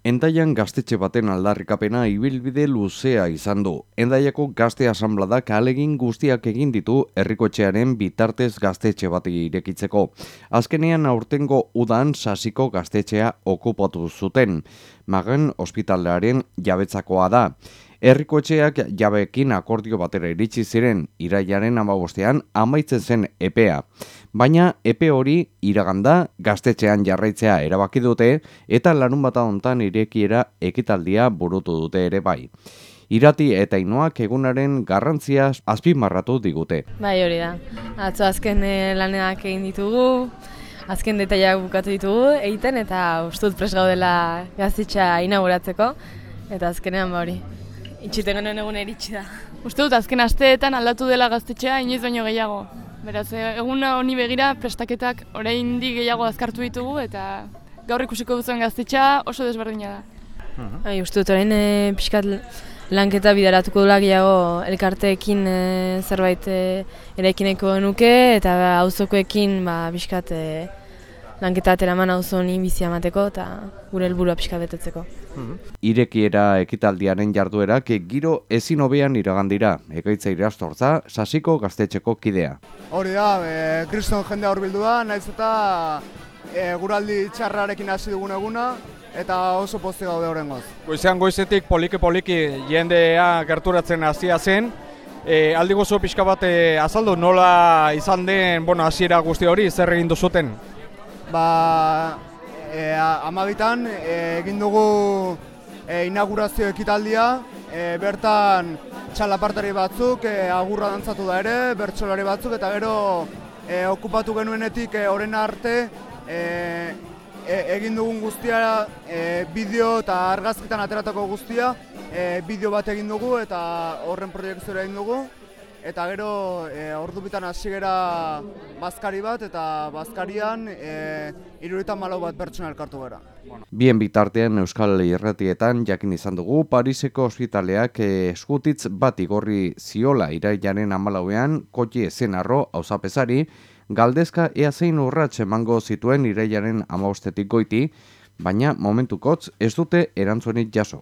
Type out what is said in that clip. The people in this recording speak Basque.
Endaian gaztetxe baten aldarrikapena ibilbide luzea izan du. Endaiako gazte asambladak alegin guztiak egin ditu herrikotxearen bitartez gaztetxe bat irekitzeko. Azkenean aurtengo udan sasiko gaztetxea okupatu zuten. Magen ospitalearen jabetzakoa da. Herrikoetxeak jabeekin akordio batera iritsi ziren iraiaren amabostean amaitzen zen EPEA. Baina EPE hori iraganda gaztetxean jarraitzea erabaki dute eta larun bata hontan irekiera ekitaldia burutu dute ere bai. Irati eta inoak egunaren garrantzia azpimarratu digute. Bai hori da, atzo azken eh, laneak egin ditugu, azken detaiak bukatu ditugu egiten eta ustut pres gaudela gaztetxa inauguratzeko eta azkenean ba hori. Itxiten genuen egun eritsi da. Uste dut, azken asteetan aldatu dela gaztetxea, inoiz baino gehiago. Beraz, egun honi begira, prestaketak orain di gehiago azkartu ditugu, eta gaur ikusiko duzuen gaztetxea oso desberdina da. Uh -huh. Uste dut, orain e, pixkat lanketa bidaratuko dula gehiago elkarteekin e, zerbait e, eraikineko nuke, eta auzokoekin ba, pixkat e, lanketa ateraman hau zoni bizia amateko eta gure helburua pixka betetzeko. Mhm. Irekiera ekitaldiaren jarduerak giro ezin hobean iragandira, ekaitza irastortza, sasiko gaztetxeko kidea. Hori da, e, kriston jendea horbildu da, naiz eta e, guraldi txarrarekin hasi dugun eguna, eta oso posti gaude horrengoz. Goizean goizetik poliki-poliki jendea gerturatzen hasia zen, E, aldi gozo pixka bat e, azaldu nola izan den bueno, hasiera guzti hori zer egin duzuten? Ba, e, amabitan e, egin dugu e, inaugurazio ekitaldia, e, bertan txalapartari batzuk, e, agurra dantzatu da ere, bertsolari batzuk, eta gero e, okupatu genuenetik e, oren arte e, e, egin dugun guztia, e, bideo eta argazkitan ateratako guztia, e, bideo bat egin dugu eta horren proiektzioa egin dugu eta gero e, ordu bitan hasi gera bazkari bat eta bazkarian e, iruretan malau bat pertsona elkartu gara. Bien bitartean Euskal Irratietan jakin izan dugu Pariseko ospitaleak e, eskutitz bat igorri ziola irailaren amalauean kotxe ezenarro hausapesari galdezka ea zein urratxe emango zituen irailaren amabostetik goiti, baina momentukotz ez dute erantzunik jaso.